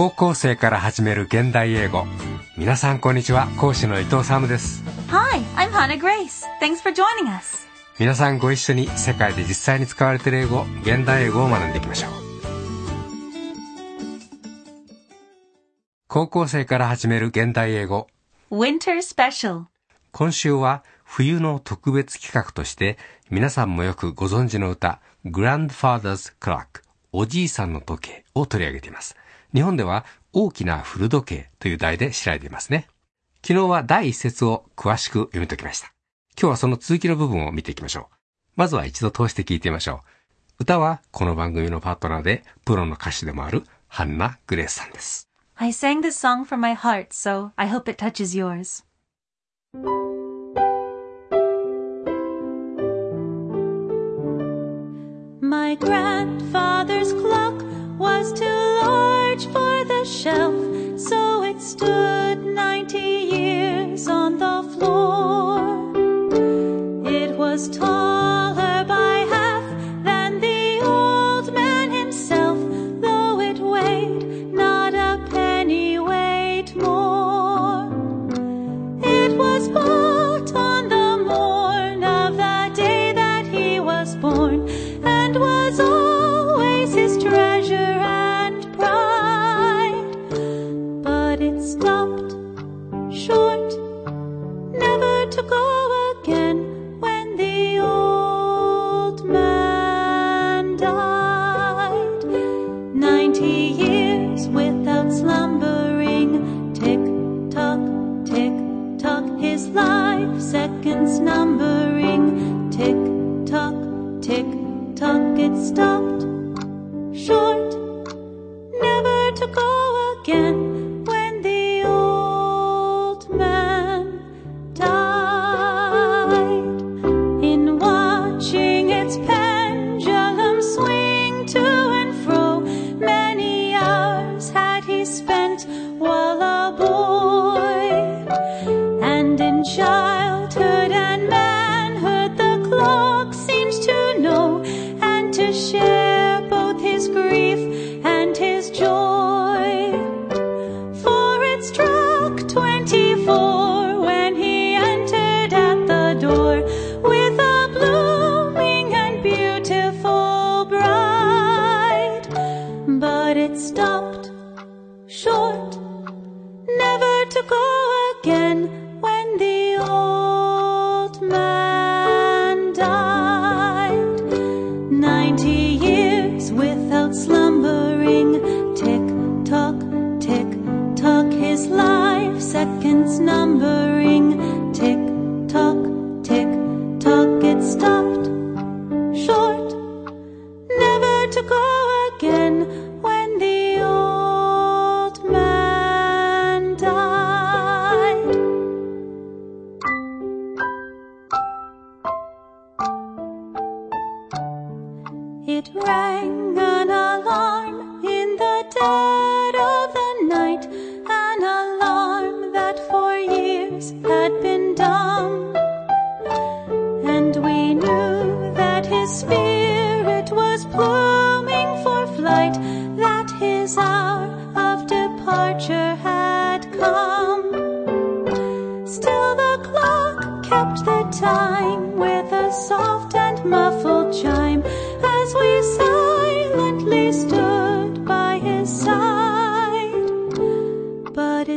高校生から始める現代英語皆さんこんにちは講師の伊藤サムです Hi, I'm Hannah Grace. Thanks for joining us. 皆さんご一緒に世界で実際に使われている英語現代英語を学んでいきましょう高校生から始める現代英語 Winter Special. 今週は冬の特別企画として皆さんもよくご存知の歌 Grandfather's Clock おじいさんの時計を取り上げています日本では大きな古時計という題で知られていますね。昨日は第一節を詳しく読み解きました。今日はその続きの部分を見ていきましょう。まずは一度通して聞いてみましょう。歌はこの番組のパートナーでプロの歌手でもあるハンナ・グレースさんです。I sang this song from my heart, so I hope it touches yours. My grandfather's clock was too shelf, so it stood ninety years on the floor. It was taller Ninety years without slumbering, tick tock, tick tock, his life seconds numbering, tick tock, tick tock, it stopped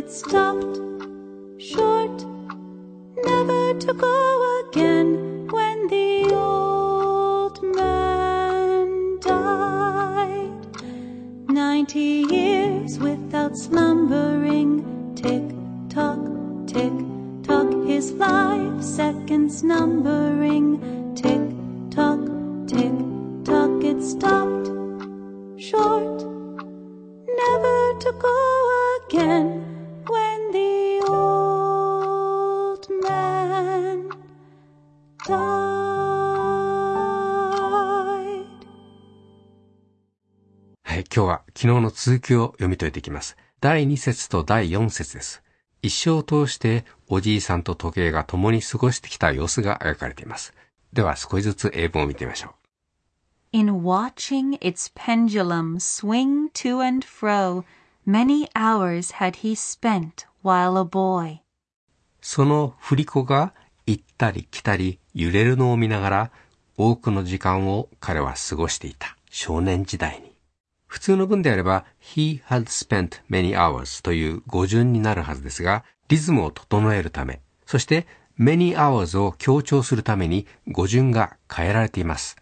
it stopped short, never to go again when the old man died. Ninety years without slumbering, tick tock, tick tock, his life seconds numbering, tick tock, tick tock, it stopped short, never to go again 今日は昨日の続きを読み解いていきます。第2節と第4節です。一生を通しておじいさんと時計が共に過ごしてきた様子が描かれています。では少しずつ英文を見てみましょう。In watching its pendulum swing to and fro, Many hours had he spent while a boy. その振り子が行ったり来たり揺れるのを見ながら多くの時間を彼は過ごしていた少年時代に。普通の文であれば he had spent many hours という語順になるはずですが、リズムを整えるため、そして many hours を強調するために語順が変えられています。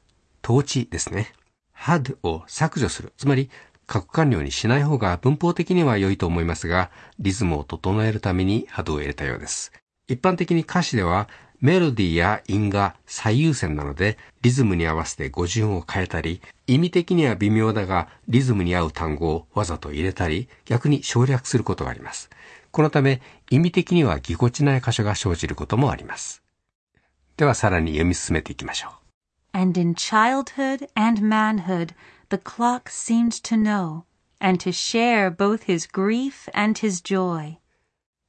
統治ですね。had を削除する。つまり、過去完了にしない方が文法的には良いと思いますが、リズムを整えるために had を入れたようです。一般的に歌詞ではメロディーや韻が最優先なので、リズムに合わせて語順を変えたり、意味的には微妙だが、リズムに合う単語をわざと入れたり、逆に省略することがあります。このため、意味的にはぎこちない箇所が生じることもあります。ではさらに読み進めていきましょう。And in childhood and manhood, the clock seemed to know, and to share both his grief and his joy.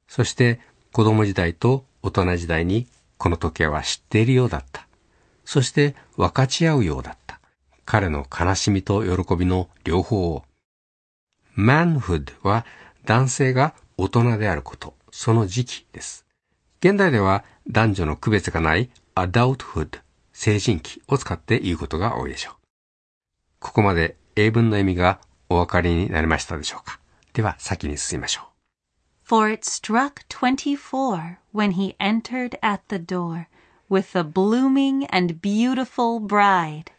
そして、子供時代と大人時代に、この時計は知っているようだった。そして、分かち合うようだった。彼の悲しみと喜びの両方を。manhood は男性が大人であること、その時期です。現代では男女の区別がない adulthood、成人期を使って言うことが多いでしょう。ここまで英文の意味がお分かりになりましたでしょうかでは先に進みましょう。For it struck twenty-four when he entered at the door with the blooming and beautiful bride.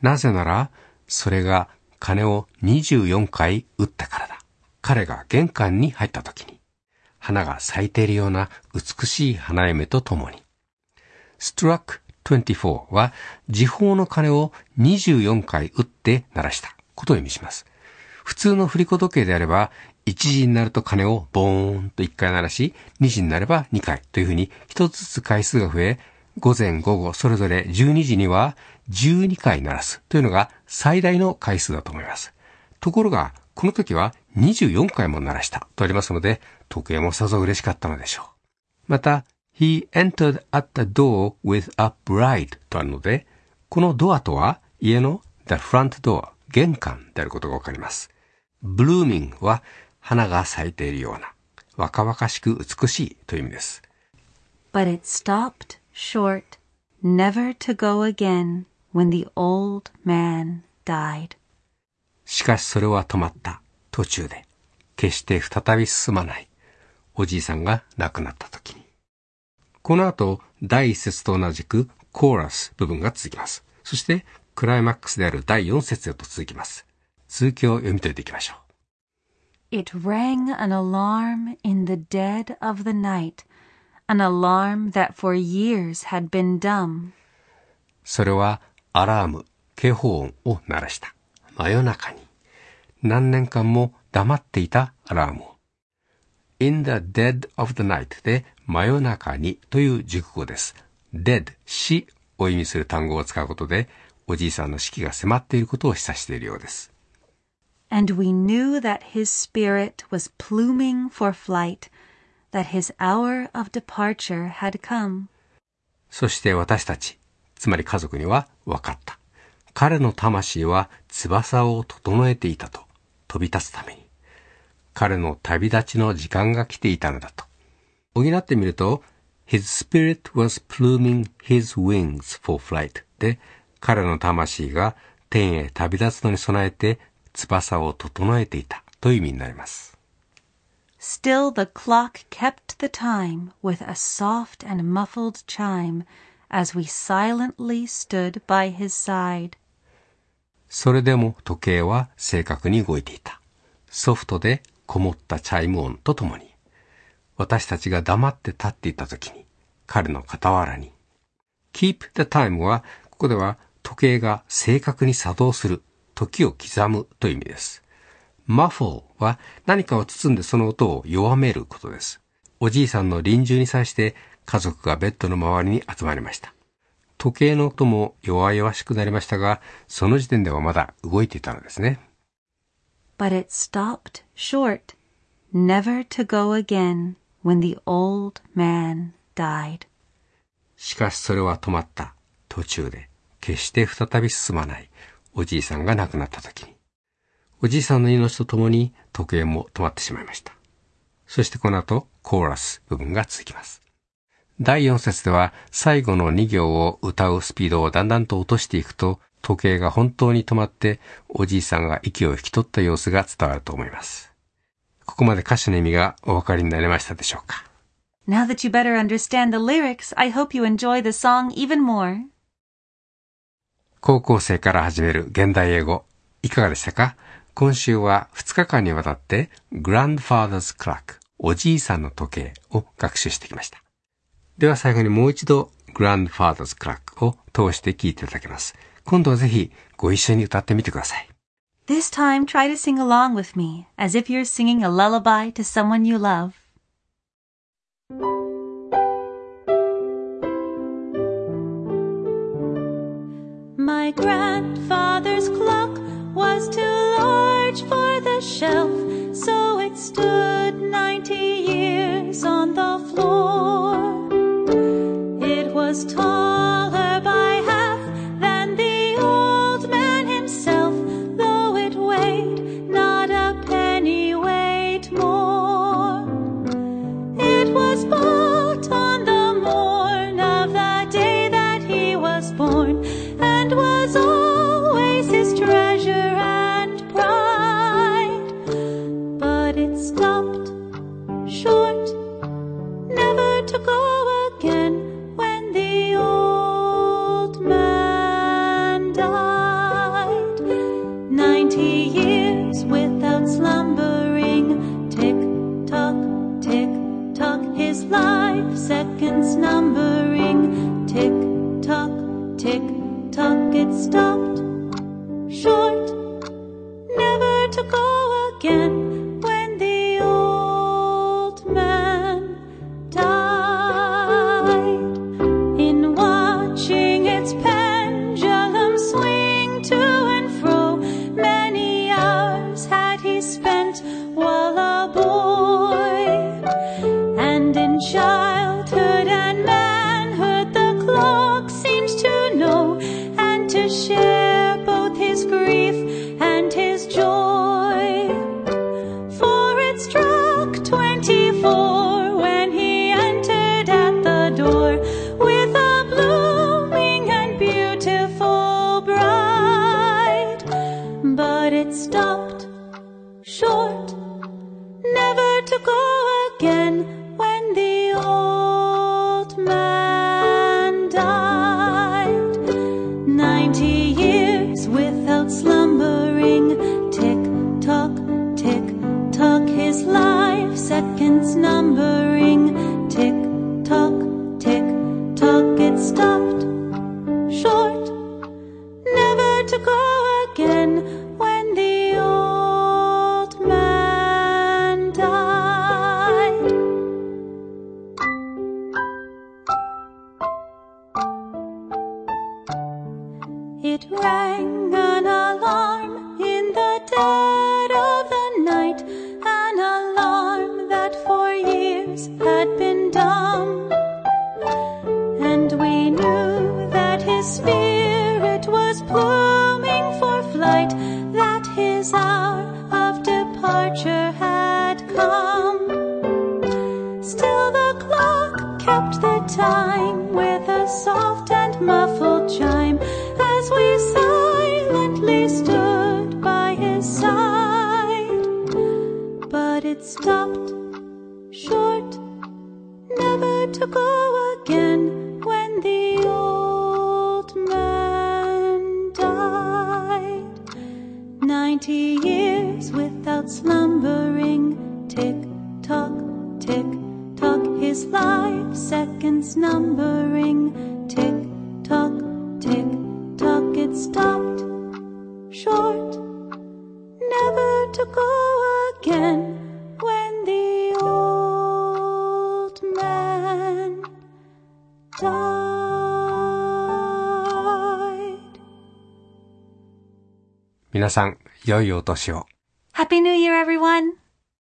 なぜなら、それが鐘を24回打ったからだ。彼が玄関に入った時に、花が咲いているような美しい花嫁と共に。struck 24は時報の鐘を24回打って鳴らしたことを意味します。普通の振り子時計であれば、1時になると鐘をボーンと1回鳴らし、2時になれば2回というふうに1つずつ回数が増え、午前午後それぞれ12時には12回鳴らすというのが最大の回数だと思います。ところが、この時は24回も鳴らしたとありますので、時計もさぞ嬉しかったのでしょう。また、he entered at the door with a bride とあるので、このドアとは家の the front door、玄関であることがわかります。blooming は花が咲いているような、若々しく美しいという意味です。But it stopped short, never to go again when the old man died. しかしそれは止まった途中で、決して再び進まない、おじいさんが亡くなった時に。この後、第一節と同じくコーラス部分が続きます。そして、クライマックスである第四節へと続きます。続きを読み解いていきましょう。It rang an alarm in the dead of the night, an alarm that for years had been dumb. それはアラーム、警報音を鳴らした。真夜中に。何年間も黙っていたアラーム。in the dead of the night で真夜中にという熟語です。dead 死を意味する単語を使うことで、おじいさんの死期が迫っていることを示唆しているようです。And we knew that his spirit was pluming for flight, that his hour of departure had come. そして私たち、つまり家族には分かった。彼の魂は翼を整えていたと、飛び立つために。彼の旅立ちの時間が来ていたのだと。補ってみると、His spirit was pluming his wings for flight で、彼の魂が天へ旅立つのに備えて 翼を整えていたという意味になります。Still the clock kept the time with a soft and muffled chime as we silently stood by his side. それでも時計は正確に動いていた。ソフトでこもったチャイム音とともに、私たちが黙って立っていた時に、彼の傍らに。keep the time は、ここでは時計が正確に作動する、時を刻むという意味です。muffle は何かを包んでその音を弱めることです。おじいさんの臨終に際して家族がベッドの周りに集まりました。時計の音も弱々しくなりましたが、その時点ではまだ動いていたのですね。But it stopped short, never to go again when the old man died. しかしそれは止まった途中で、決して再び進まないおじいさんが亡くなった時に。おじいさんの命とともに時計も止まってしまいました。そしてこの後、コーラス部分が続きます。第4節では最後の2行を歌うスピードをだんだんと落としていくと、時計が本当に止まっておじいさんが息を引き取った様子が伝わると思います。ここまで歌詞の意味がお分かりになりましたでしょうか？Now that you better understand the lyrics, I hope you enjoy the song even more. 高校生から始める現代英語、いかがでしたか今週は2日間にわたって Grandfather's Clock おじいさんの時計を学習してきました。では最後にもう一度 Grandfather's Clock を通して聴いていただきます。今度はぜひご一緒に歌ってみてください。This time try to sing along with me as if you're singing a lullaby to someone you love. Grandfather's clock was too large for the shelf, so it stood ninety years on the floor. It was taller But it stopped short, never to go again when the old man died. Ninety years without slumbering, tick tock, tick tock, his life seconds numbering, tick tock, tick tock, it stopped short, never to go again 19 It rang an alarm in the dead of the night, an alarm that for years had been dumb. And we knew that his spirit was pluming for flight, that his hour of departure had come. Still the clock kept the time with a soft and muffled chime as we silently stood by his side. But it stopped short, never to go again when the old man died. Ninety years without slumbering, tick tock, tick tock, his life seconds numbering, 皆さん、良いお年を。Happy New Year, everyone!